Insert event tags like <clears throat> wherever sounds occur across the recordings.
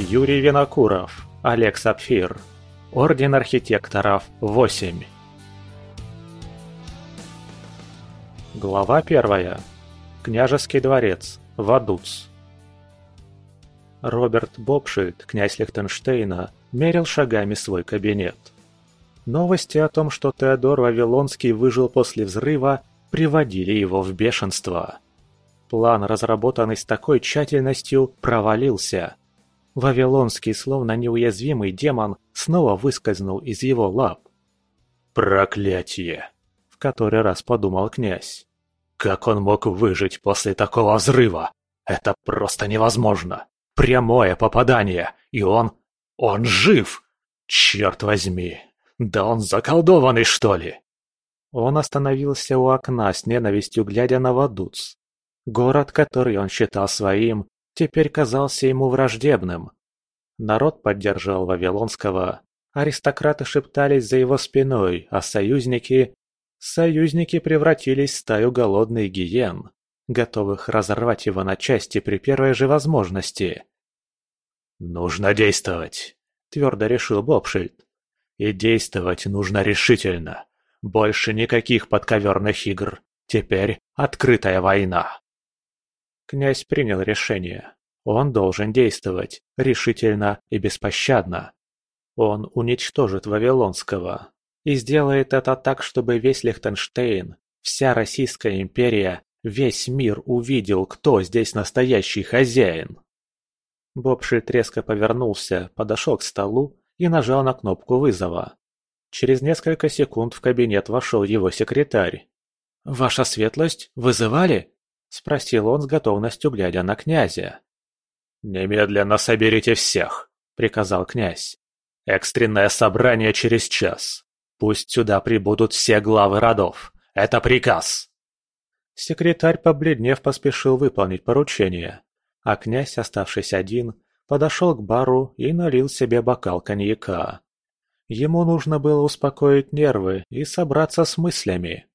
Юрий Винокуров, Олег Сапфир. Орден архитекторов 8. Глава первая. Княжеский дворец. Вадуц. Роберт Бобшильд, князь Лихтенштейна, мерил шагами свой кабинет. Новости о том, что Теодор Вавилонский выжил после взрыва, приводили его в бешенство. План, разработанный с такой тщательностью, провалился. Вавилонский, словно неуязвимый демон, снова выскользнул из его лап. «Проклятие!» — в который раз подумал князь. «Как он мог выжить после такого взрыва? Это просто невозможно! Прямое попадание, и он... он жив! Черт возьми! Да он заколдованный, что ли?» Он остановился у окна с ненавистью, глядя на Вадуц. Город, который он считал своим, теперь казался ему враждебным. Народ поддержал Вавилонского, аристократы шептались за его спиной, а союзники... Союзники превратились в стаю голодных гиен, готовых разорвать его на части при первой же возможности. «Нужно действовать», — твердо решил Бобшильд. «И действовать нужно решительно. Больше никаких подковерных игр. Теперь открытая война». Князь принял решение. Он должен действовать, решительно и беспощадно. Он уничтожит Вавилонского. И сделает это так, чтобы весь Лихтенштейн, вся Российская империя, весь мир увидел, кто здесь настоящий хозяин. Бобшильд резко повернулся, подошел к столу и нажал на кнопку вызова. Через несколько секунд в кабинет вошел его секретарь. «Ваша светлость, вызывали?» — спросил он с готовностью, глядя на князя. «Немедленно соберите всех», — приказал князь. «Экстренное собрание через час. Пусть сюда прибудут все главы родов. Это приказ!» Секретарь, побледнев, поспешил выполнить поручение, а князь, оставшись один, подошел к бару и налил себе бокал коньяка. Ему нужно было успокоить нервы и собраться с мыслями.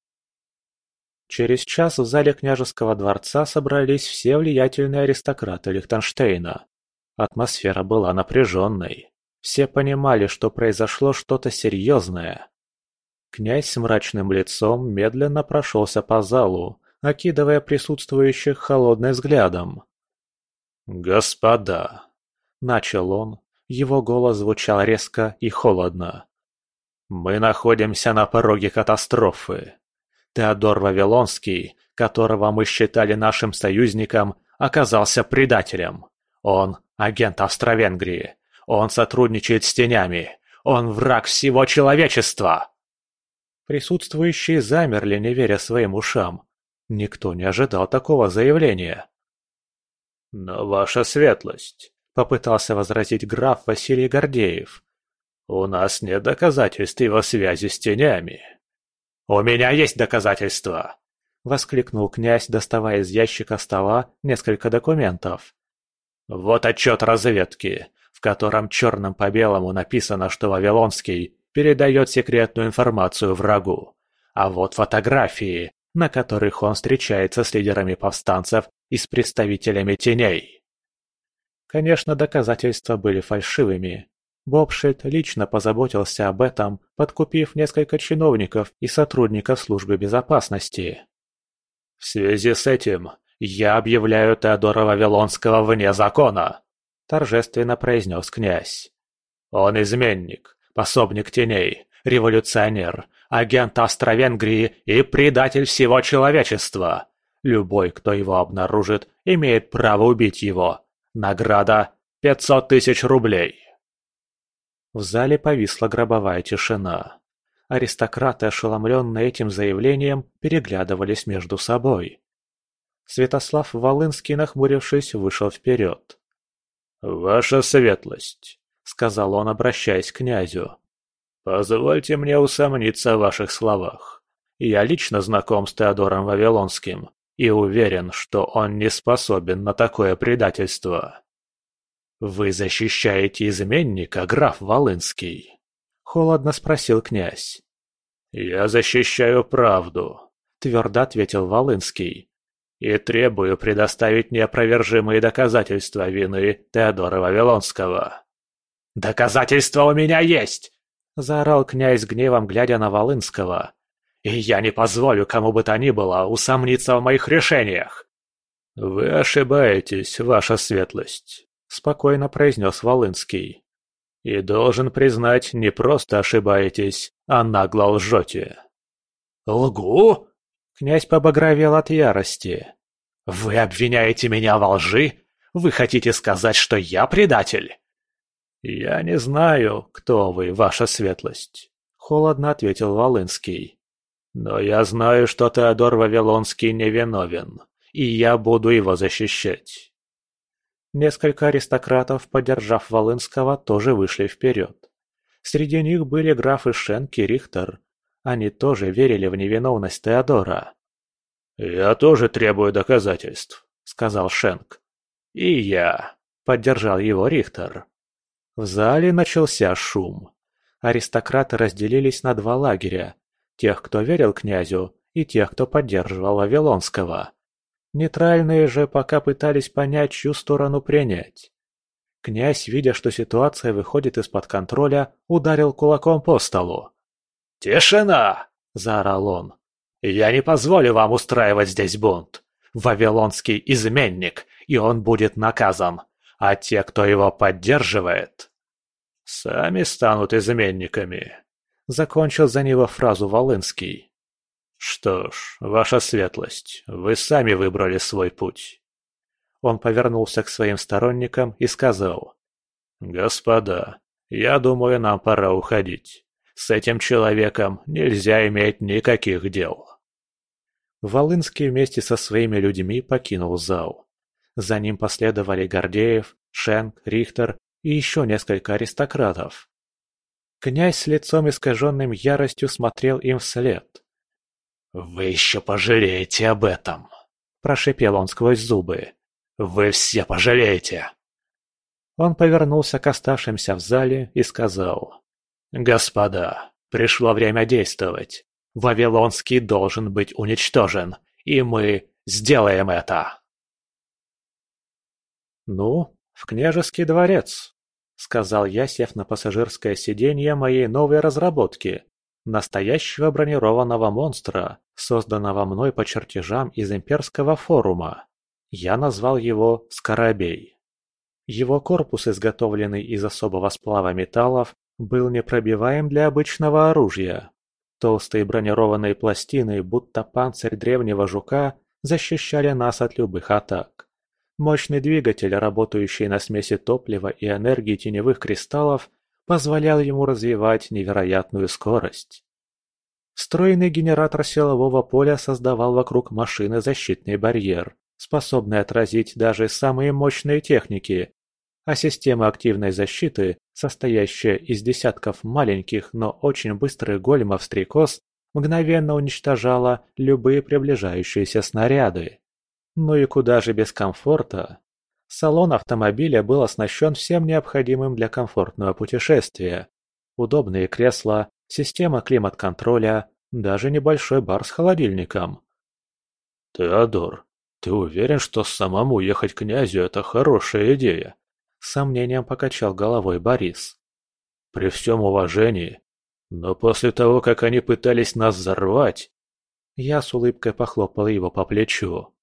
Через час в зале княжеского дворца собрались все влиятельные аристократы Лихтенштейна. Атмосфера была напряженной. Все понимали, что произошло что-то серьезное. Князь с мрачным лицом медленно прошелся по залу, окидывая присутствующих холодным взглядом. «Господа!» – начал он. Его голос звучал резко и холодно. «Мы находимся на пороге катастрофы. Теодор Вавилонский, которого мы считали нашим союзником, оказался предателем. Он – агент Австро-Венгрии. Он сотрудничает с тенями. Он враг всего человечества!» Присутствующие замерли, не веря своим ушам. Никто не ожидал такого заявления. «Но ваша светлость», — попытался возразить граф Василий Гордеев, — «у нас нет доказательств его связи с тенями». «У меня есть доказательства!» — воскликнул князь, доставая из ящика стола несколько документов. «Вот отчет разведки, в котором черным по белому написано, что Вавилонский передает секретную информацию врагу. А вот фотографии, на которых он встречается с лидерами повстанцев и с представителями теней». Конечно, доказательства были фальшивыми, Бобшильд лично позаботился об этом, подкупив несколько чиновников и сотрудников службы безопасности. «В связи с этим я объявляю Теодора Вавилонского вне закона», – торжественно произнес князь. «Он изменник, пособник теней, революционер, агент Австро-Венгрии и предатель всего человечества. Любой, кто его обнаружит, имеет право убить его. Награда – пятьсот тысяч рублей». В зале повисла гробовая тишина. Аристократы, ошеломленные этим заявлением, переглядывались между собой. Святослав Волынский, нахмурившись, вышел вперед. «Ваша светлость», — сказал он, обращаясь к князю, — «позвольте мне усомниться в ваших словах. Я лично знаком с Теодором Вавилонским и уверен, что он не способен на такое предательство». «Вы защищаете изменника, граф Волынский?» — холодно спросил князь. «Я защищаю правду», — твердо ответил Волынский. и требую предоставить неопровержимые доказательства вины Теодора Вавилонского». «Доказательства у меня есть!» – заорал князь гневом, глядя на Волынского. «И я не позволю кому бы то ни было усомниться в моих решениях!» «Вы ошибаетесь, ваша светлость», – спокойно произнес Волынский. «И должен признать, не просто ошибаетесь, а нагло лжете». «Лгу?» Князь побагровел от ярости. «Вы обвиняете меня во лжи? Вы хотите сказать, что я предатель?» «Я не знаю, кто вы, ваша светлость», — холодно ответил Волынский. «Но я знаю, что Теодор Вавилонский невиновен, и я буду его защищать». Несколько аристократов, поддержав Волынского, тоже вышли вперед. Среди них были графы Шенк и Рихтер, они тоже верили в невиновность Теодора. «Я тоже требую доказательств», — сказал Шенк. «И я», — поддержал его Рихтер. В зале начался шум. Аристократы разделились на два лагеря. Тех, кто верил князю, и тех, кто поддерживал Вавилонского. Нейтральные же пока пытались понять, чью сторону принять. Князь, видя, что ситуация выходит из-под контроля, ударил кулаком по столу. «Тишина!» – заорал он. «Я не позволю вам устраивать здесь бунт. Вавилонский изменник, и он будет наказан. А те, кто его поддерживает, сами станут изменниками», – закончил за него фразу Волынский. «Что ж, ваша светлость, вы сами выбрали свой путь». Он повернулся к своим сторонникам и сказал. «Господа, я думаю, нам пора уходить. С этим человеком нельзя иметь никаких дел. Волынский вместе со своими людьми покинул зал. За ним последовали Гордеев, Шенк, Рихтер и еще несколько аристократов. Князь с лицом искаженным яростью смотрел им вслед. «Вы еще пожалеете об этом!» – прошипел он сквозь зубы. «Вы все пожалеете!» Он повернулся к оставшимся в зале и сказал. «Господа, пришло время действовать. Вавилонский должен быть уничтожен, и мы сделаем это!» «Ну, в княжеский дворец», — сказал я, сев на пассажирское сиденье моей новой разработки, настоящего бронированного монстра, созданного мной по чертежам из имперского форума. Я назвал его «Скоробей». Его корпус, изготовленный из особого сплава металлов, был непробиваем для обычного оружия. Толстые бронированные пластины, будто панцирь древнего жука, защищали нас от любых атак. Мощный двигатель, работающий на смеси топлива и энергии теневых кристаллов, позволял ему развивать невероятную скорость. Встроенный генератор силового поля создавал вокруг машины защитный барьер, способный отразить даже самые мощные техники, а система активной защиты, состоящая из десятков маленьких, но очень быстрых големов-стрекоз, мгновенно уничтожала любые приближающиеся снаряды. Ну и куда же без комфорта? Салон автомобиля был оснащен всем необходимым для комфортного путешествия. Удобные кресла, система климат-контроля, даже небольшой бар с холодильником. «Теодор, ты уверен, что самому ехать к князю – это хорошая идея?» С сомнением покачал головой Борис. «При всем уважении, но после того, как они пытались нас взорвать...» Я с улыбкой похлопал его по плечу.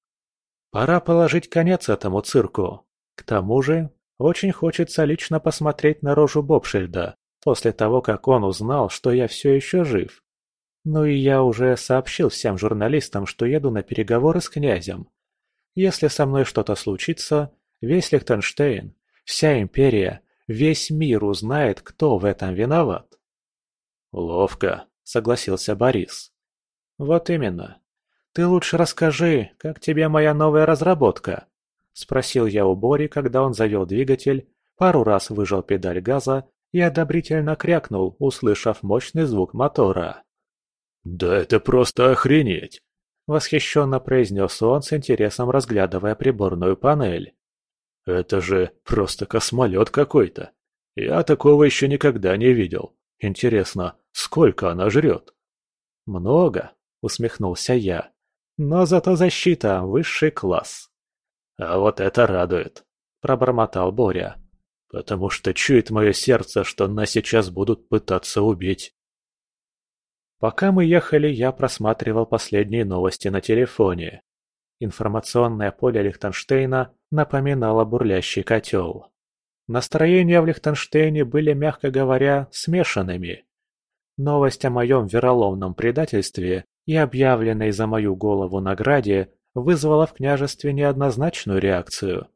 «Пора положить конец этому цирку. К тому же, очень хочется лично посмотреть на рожу Бобшильда, после того, как он узнал, что я все еще жив. Ну и я уже сообщил всем журналистам, что еду на переговоры с князем. Если со мной что-то случится, весь Лихтенштейн, Вся империя, весь мир узнает, кто в этом виноват. Ловко, согласился Борис. Вот именно. Ты лучше расскажи, как тебе моя новая разработка? Спросил я у Бори, когда он завел двигатель, пару раз выжал педаль газа и одобрительно крякнул, услышав мощный звук мотора. «Да это просто охренеть!» — восхищенно произнес он с интересом разглядывая приборную панель. Это же просто космолет какой-то. Я такого еще никогда не видел. Интересно, сколько она жрет? Много, усмехнулся я. Но зато защита – высший класс. «А вот это радует», – пробормотал Боря. «Потому что чует мое сердце, что нас сейчас будут пытаться убить». Пока мы ехали, я просматривал последние новости на телефоне. Информационное поле Лихтенштейна напоминало бурлящий котел. Настроения в Лихтенштейне были, мягко говоря, смешанными. Новость о моем вероломном предательстве и объявленной за мою голову награде вызвала в княжестве неоднозначную реакцию.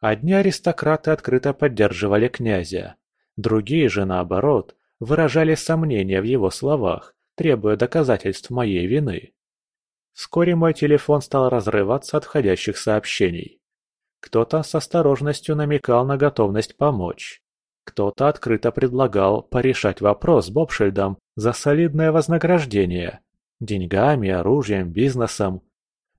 Одни аристократы открыто поддерживали князя, другие же, наоборот, выражали сомнения в его словах, требуя доказательств моей вины. Вскоре мой телефон стал разрываться от входящих сообщений. Кто-то с осторожностью намекал на готовность помочь. Кто-то открыто предлагал порешать вопрос с Бобшильдом за солидное вознаграждение. Деньгами, оружием, бизнесом.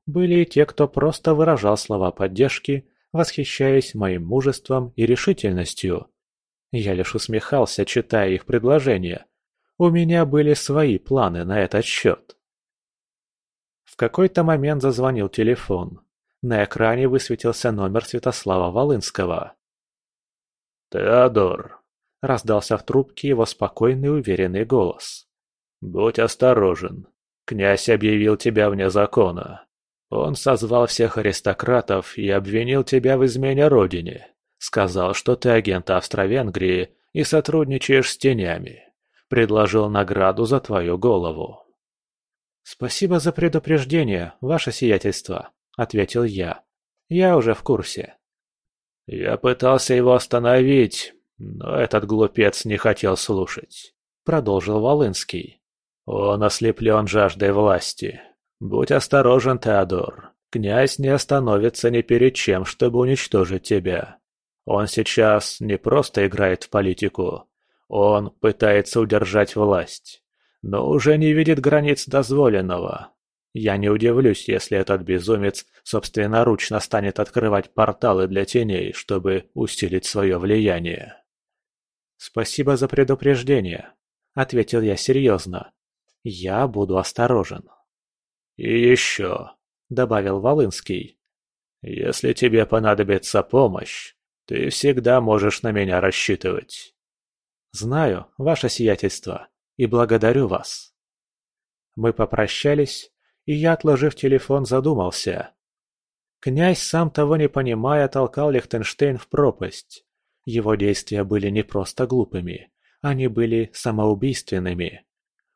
Были и те, кто просто выражал слова поддержки, восхищаясь моим мужеством и решительностью. Я лишь усмехался, читая их предложения. У меня были свои планы на этот счет. В какой-то момент зазвонил телефон. На экране высветился номер Святослава Волынского. «Теодор», — раздался в трубке его спокойный уверенный голос. «Будь осторожен. Князь объявил тебя вне закона. Он созвал всех аристократов и обвинил тебя в измене родине. Сказал, что ты агент Австро-Венгрии и сотрудничаешь с тенями. Предложил награду за твою голову. «Спасибо за предупреждение, ваше сиятельство», — ответил я. «Я уже в курсе». Я пытался его остановить, но этот глупец не хотел слушать, продолжил Волынский. Он ослеплен жаждой власти. Будь осторожен, Теодор. Князь не остановится ни перед чем, чтобы уничтожить тебя. Он сейчас не просто играет в политику. Он пытается удержать власть, но уже не видит границ дозволенного. Я не удивлюсь, если этот безумец собственноручно станет открывать порталы для теней, чтобы усилить свое влияние. «Спасибо за предупреждение», — ответил я серьезно. «Я буду осторожен». «И еще», — добавил Волынский, — «если тебе понадобится помощь, ты всегда можешь на меня рассчитывать». «Знаю, ваше сиятельство, и благодарю вас». Мы попрощались, и я, отложив телефон, задумался. Князь, сам того не понимая, толкал Лихтенштейн в пропасть. Его действия были не просто глупыми, они были самоубийственными.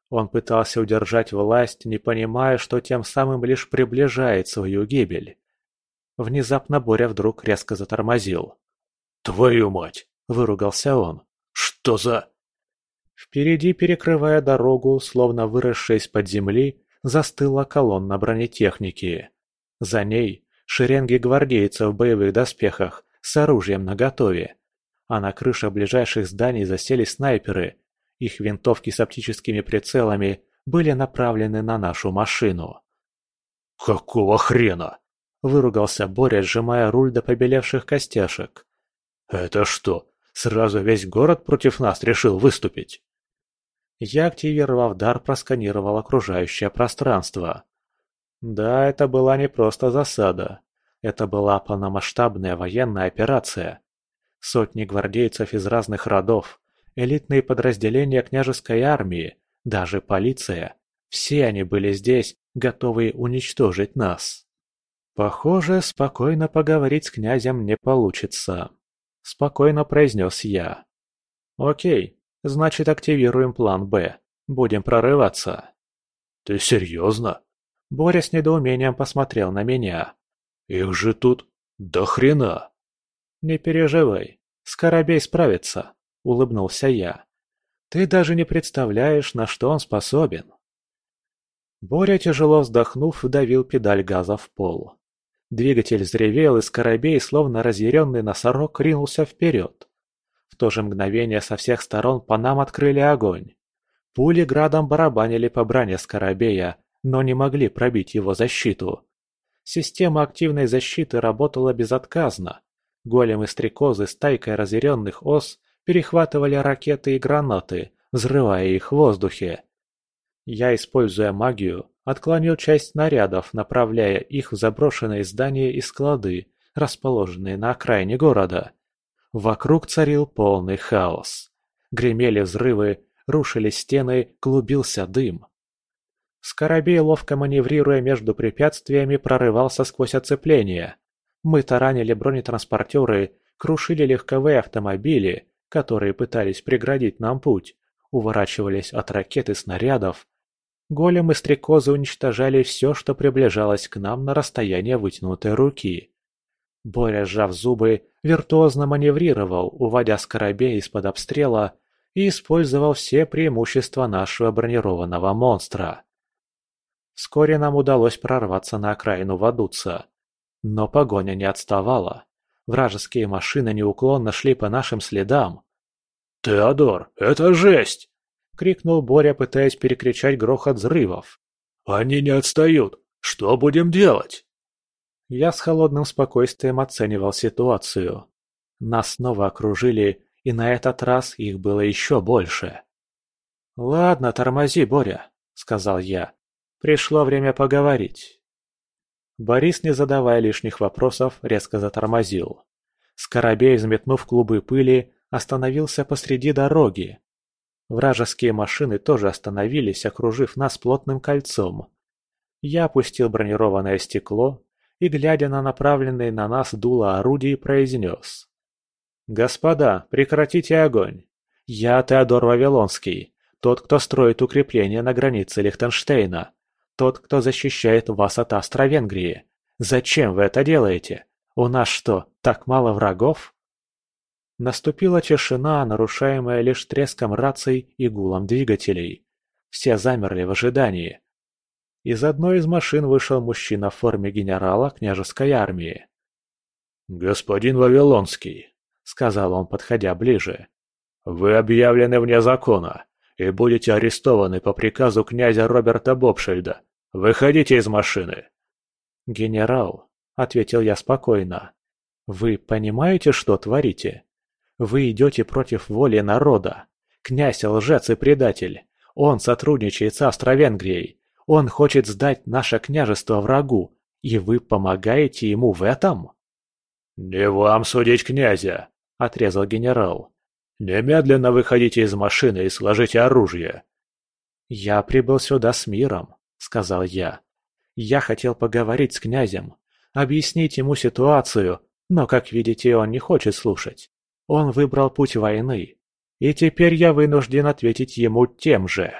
Он пытался удержать власть, не понимая, что тем самым лишь приближает свою гибель. Внезапно Боря вдруг резко затормозил. «Твою мать!» – выругался он. «Что за...» Впереди, перекрывая дорогу, словно выросшая из-под земли, застыла колонна бронетехники. За ней шеренги гвардейцев в боевых доспехах с оружием наготове. А на крыше ближайших зданий засели снайперы. Их винтовки с оптическими прицелами были направлены на нашу машину. «Какого хрена?» – выругался Боря, сжимая руль до побелевших костяшек. «Это что, сразу весь город против нас решил выступить?» Я, активировав дар, просканировал окружающее пространство. Да, это была не просто засада. Это была полномасштабная военная операция. Сотни гвардейцев из разных родов, элитные подразделения княжеской армии, даже полиция. Все они были здесь, готовые уничтожить нас. Похоже, спокойно поговорить с князем не получится. Спокойно произнес я. Окей, Значит, активируем план «Б». Будем прорываться. Ты серьезно? Боря с недоумением посмотрел на меня. Их же тут до хрена. Не переживай, Скоробей справится, улыбнулся я. Ты даже не представляешь, на что он способен. Боря, тяжело вздохнув, вдавил педаль газа в пол. Двигатель взревел, и Скоробей, словно разъяренный носорог, ринулся вперед. В то же мгновение со всех сторон по нам открыли огонь. Пули градом барабанили по броне Скоробея, но не могли пробить его защиту. Система активной защиты работала безотказно. Големы-стрекозы с тайкой разъяренных ос перехватывали ракеты и гранаты, взрывая их в воздухе. Я, используя магию, отклонил часть снарядов, направляя их в заброшенные здания и склады, расположенные на окраине города. Вокруг царил полный хаос. Гремели взрывы, рушились стены, клубился дым. Скоробей, ловко маневрируя между препятствиями, прорывался сквозь оцепление. Мы таранили бронетранспортеры, крушили легковые автомобили, которые пытались преградить нам путь, уворачивались от ракет и снарядов. Големы-стрекозы уничтожали все, что приближалось к нам на расстояние вытянутой руки. Боря, сжав зубы, виртуозно маневрировал, уводя скоробей из-под обстрела и использовал все преимущества нашего бронированного монстра. Вскоре нам удалось прорваться на окраину Вадуца. Но погоня не отставала. Вражеские машины неуклонно шли по нашим следам. «Теодор, это жесть!» — крикнул Боря, пытаясь перекричать грохот взрывов. «Они не отстают! Что будем делать?» Я с холодным спокойствием оценивал ситуацию. Нас снова окружили, и на этот раз их было еще больше. «Ладно, тормози, Боря», — сказал я. «Пришло время поговорить». Борис, не задавая лишних вопросов, резко затормозил. Скоробей, взметнув клубы пыли, остановился посреди дороги. Вражеские машины тоже остановились, окружив нас плотным кольцом. Я опустил бронированное стекло и, глядя на направленные на нас дуло орудий, произнес. «Господа, прекратите огонь! Я Теодор Вавилонский, тот, кто строит укрепления на границе Лихтенштейна. Тот, кто защищает вас от Австро-Венгрии. Зачем вы это делаете? У нас что, так мало врагов?» Наступила тишина, нарушаемая лишь треском раций и гулом двигателей. Все замерли в ожидании. Из одной из машин вышел мужчина в форме генерала княжеской армии. «Господин Вавилонский», — сказал он, подходя ближе, — «вы объявлены вне закона и будете арестованы по приказу князя Роберта Бобшельда. Выходите из машины!» «Генерал», — ответил я спокойно, — «вы понимаете, что творите? Вы идете против воли народа. Князь лжец и предатель. Он сотрудничает с Австро-Венгрией. Он хочет сдать наше княжество врагу, и вы помогаете ему в этом?» «Не вам судить князя», — отрезал генерал. «Немедленно выходите из машины и сложите оружие». «Я прибыл сюда с миром», — сказал я. «Я хотел поговорить с князем, объяснить ему ситуацию, но, как видите, он не хочет слушать. Он выбрал путь войны, и теперь я вынужден ответить ему тем же».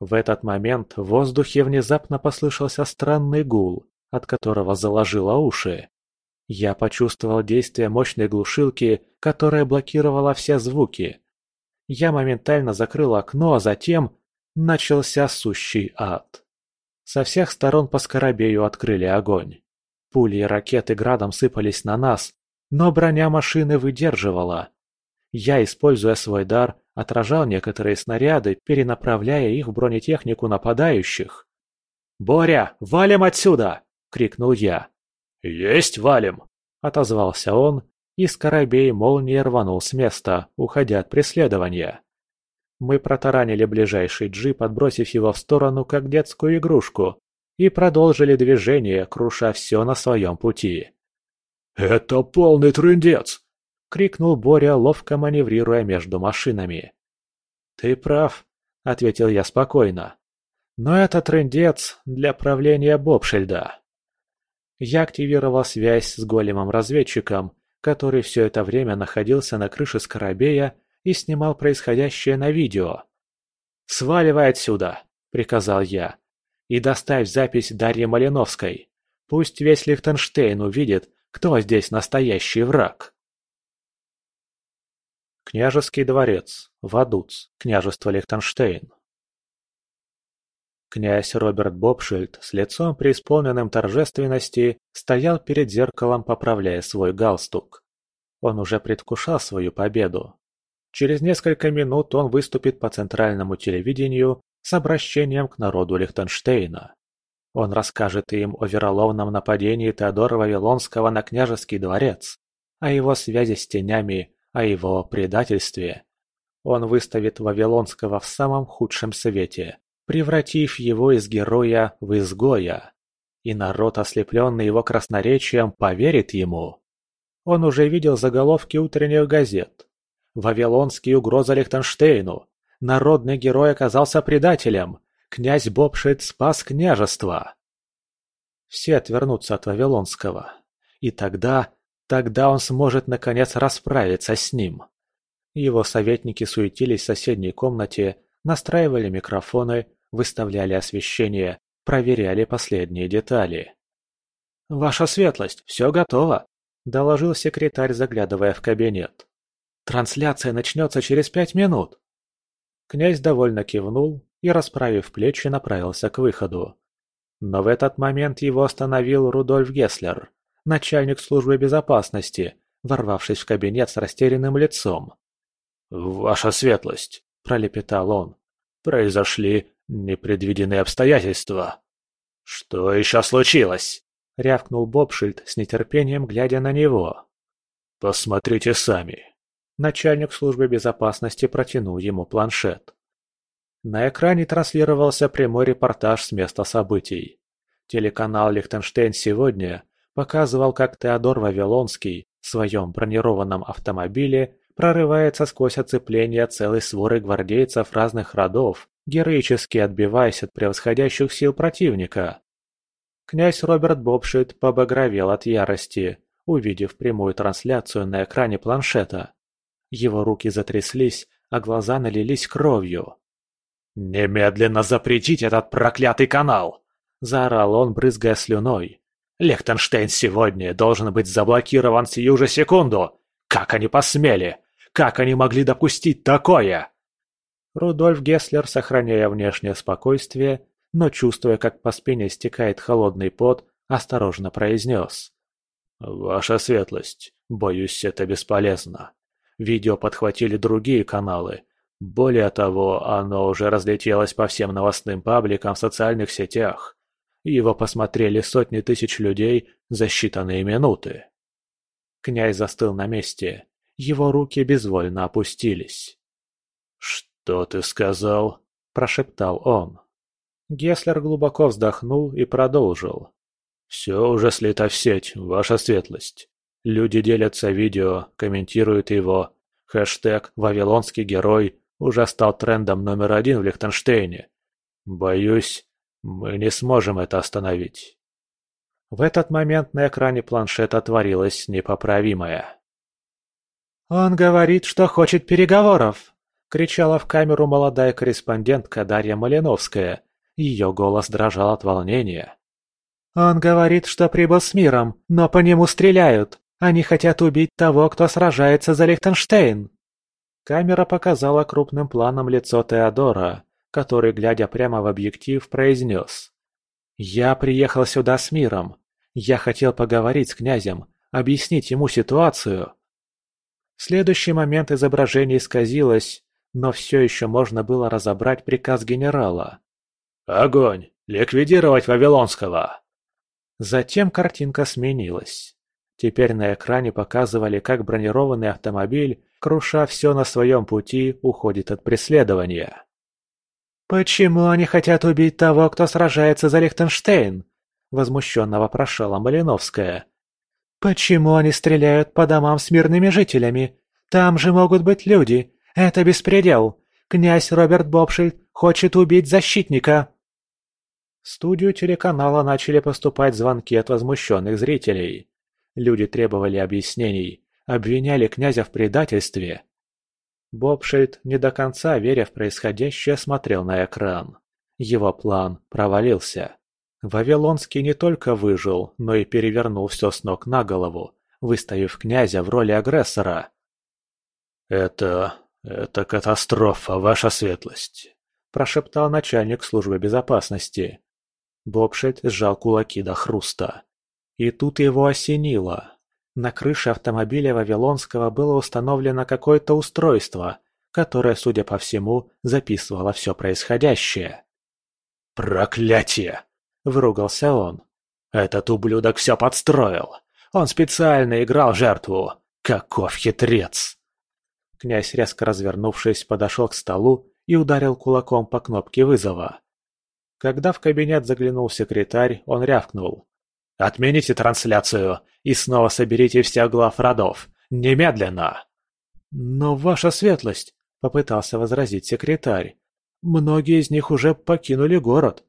В этот момент в воздухе внезапно послышался странный гул, от которого заложило уши. Я почувствовал действие мощной глушилки, которая блокировала все звуки. Я моментально закрыл окно, а затем начался сущий ад. Со всех сторон по Скоробею открыли огонь. Пули и ракеты градом сыпались на нас, но броня машины выдерживала. Я, используя свой дар, отражал некоторые снаряды, перенаправляя их в бронетехнику нападающих. «Боря, валим отсюда!» — крикнул я. «Есть валим!» – отозвался он, и Скоробей молнией рванул с места, уходя от преследования. Мы протаранили ближайший джип, отбросив его в сторону, как детскую игрушку, и продолжили движение, круша все на своем пути. «Это полный трындец!» — крикнул Боря, ловко маневрируя между машинами. «Ты прав», — ответил я спокойно. «Но это трындец для правления Бобшельда». Я активировал связь с големом-разведчиком, который все это время находился на крыше Скоробея и снимал происходящее на видео. «Сваливай отсюда!» – приказал я. «И доставь запись Дарьи Малиновской. Пусть весь Лихтенштейн увидит, кто здесь настоящий враг». Княжеский дворец, Вадуц, княжество Лихтенштейн. Князь Роберт Бобшильд с лицом преисполненным торжественности стоял перед зеркалом, поправляя свой галстук. Он уже предвкушал свою победу. Через несколько минут он выступит по центральному телевидению с обращением к народу Лихтенштейна. Он расскажет им о вероломном нападении Теодора Вавилонского на княжеский дворец, о его связи с тенями, о его предательстве. Он выставит Вавилонского в самом худшем свете, превратив его из героя в изгоя. И народ, ослепленный его красноречием, поверит ему. Он уже видел заголовки утренних газет. Вавилонские угрозы Лихтенштейну. Народный герой оказался предателем. Князь Бобшит спас княжество. Все отвернутся от Вавилонского. И тогда, тогда он сможет наконец расправиться с ним. Его советники суетились в соседней комнате, настраивали микрофоны, выставляли освещение, проверяли последние детали. «Ваша светлость, все готово!» – доложил секретарь, заглядывая в кабинет. «Трансляция начнется через пять минут!» Князь довольно кивнул и, расправив плечи, направился к выходу. Но в этот момент его остановил Рудольф Гесслер, начальник службы безопасности, ворвавшись в кабинет с растерянным лицом. «Ваша светлость», – пролепетал он, – «произошли непредвиденные обстоятельства». «Что еще случилось?» – рявкнул Бобшильд с нетерпением, глядя на него. «Посмотрите сами». Начальник службы безопасности протянул ему планшет. На экране транслировался прямой репортаж с места событий. Телеканал «Лихтенштейн сегодня» показывал, как Теодор Вавилонский в своем бронированном автомобиле прорывается сквозь оцепление целой своры гвардейцев разных родов, героически отбиваясь от превосходящих сил противника. Князь Роберт Бобшит побагровел от ярости, увидев прямую трансляцию на экране планшета. Его руки затряслись, а глаза налились кровью. «Немедленно запретить этот проклятый канал!» – заорал он, брызгая слюной. «Лехтенштейн сегодня должен быть заблокирован сию же секунду! Как они посмели! Как они могли допустить такое?» Рудольф Гесслер, сохраняя внешнее спокойствие, но чувствуя, как по спине стекает холодный пот, осторожно произнес. «Ваша светлость, боюсь, это бесполезно. Видео подхватили другие каналы, более того, оно уже разлетелось по всем новостным пабликам в социальных сетях. Его посмотрели сотни тысяч людей за считанные минуты. Князь застыл на месте. Его руки безвольно опустились. «Что ты сказал?» – прошептал он. Геслер глубоко вздохнул и продолжил. «Все уже слито в сеть, ваша светлость. Люди делятся видео, комментируют его. Хэштег «Вавилонский герой» уже стал трендом номер один в Лихтенштейне. Боюсь, мы не сможем это остановить. В этот момент на экране планшета творилось непоправимое. «Он говорит, что хочет переговоров!» — кричала в камеру молодая корреспондентка Дарья Малиновская. Ее голос дрожал от волнения. «Он говорит, что прибыл с миром, но по нему стреляют. Они хотят убить того, кто сражается за Лихтенштейн!» Камера показала крупным планом лицо Теодора, который, глядя прямо в объектив, произнес. «Я приехал сюда с миром. Я хотел поговорить с князем, объяснить ему ситуацию». В следующий момент изображение исказилось, но все еще можно было разобрать приказ генерала. «Огонь! Ликвидировать Вавилонского!» Затем картинка сменилась. Теперь на экране показывали, как бронированный автомобиль круша все на своем пути, уходит от преследования. «Почему они хотят убить того, кто сражается за Лихтенштейн?» – возмущенно вопрошала Малиновская. «Почему они стреляют по домам с мирными жителями? Там же могут быть люди. Это беспредел. Князь Роберт Бобшильд хочет убить защитника!» В студию телеканала начали поступать звонки от возмущенных зрителей. Люди требовали объяснений, обвиняли князя в предательстве. Бобшильд, не до конца веря в происходящее, смотрел на экран. Его план провалился. Вавилонский не только выжил, но и перевернул все с ног на голову, выставив князя в роли агрессора. «Это... это катастрофа, ваша светлость», – прошептал начальник службы безопасности. Бобшильд сжал кулаки до хруста. И тут его осенило. На крыше автомобиля Вавилонского было установлено какое-то устройство, которое, судя по всему, записывало все происходящее. «Проклятие!» – выругался он. «Этот ублюдок все подстроил! Он специально играл жертву! Каков хитрец!» Князь, резко развернувшись, подошел к столу и ударил кулаком по кнопке вызова. Когда в кабинет заглянул секретарь, он рявкнул. «Отмените трансляцию и снова соберите всех глав родов. Немедленно!» «Но ваша светлость!» — попытался возразить секретарь. «Многие из них уже покинули город».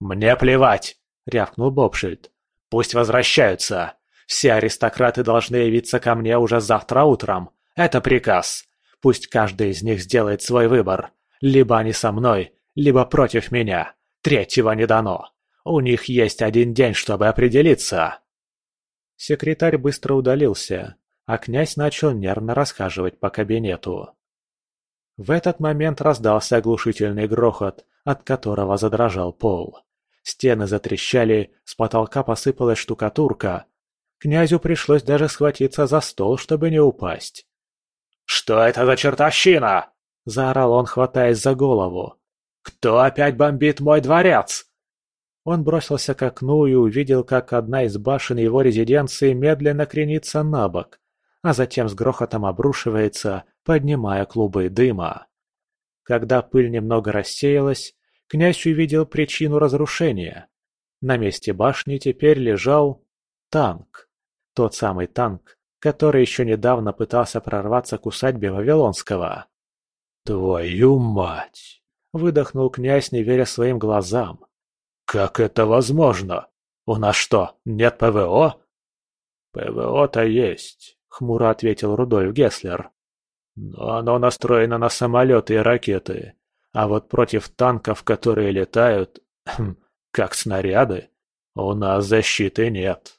«Мне плевать!» — рявкнул Бобшильд. «Пусть возвращаются. Все аристократы должны явиться ко мне уже завтра утром. Это приказ. Пусть каждый из них сделает свой выбор. Либо они со мной, либо против меня. Третьего не дано. У них есть один день, чтобы определиться». Секретарь быстро удалился, а князь начал нервно расхаживать по кабинету. В этот момент раздался оглушительный грохот, от которого задрожал пол. Стены затрещали, с потолка посыпалась штукатурка. Князю пришлось даже схватиться за стол, чтобы не упасть. «Что это за чертовщина?» – заорал он, хватаясь за голову. «Кто опять бомбит мой дворец?» Он бросился к окну и увидел, как одна из башен его резиденции медленно кренится на бок, а затем с грохотом обрушивается, поднимая клубы дыма. Когда пыль немного рассеялась, князь увидел причину разрушения. На месте башни теперь лежал танк. Тот самый танк, который еще недавно пытался прорваться к усадьбе Вавилонского. «Твою мать!» – выдохнул князь, не веря своим глазам. «Как это возможно? У нас что, нет ПВО?» «ПВО-то есть», — хмуро ответил Рудольф Гесслер. «Но оно настроено на самолеты и ракеты. А вот против танков, которые летают, <clears throat> как снаряды, у нас защиты нет».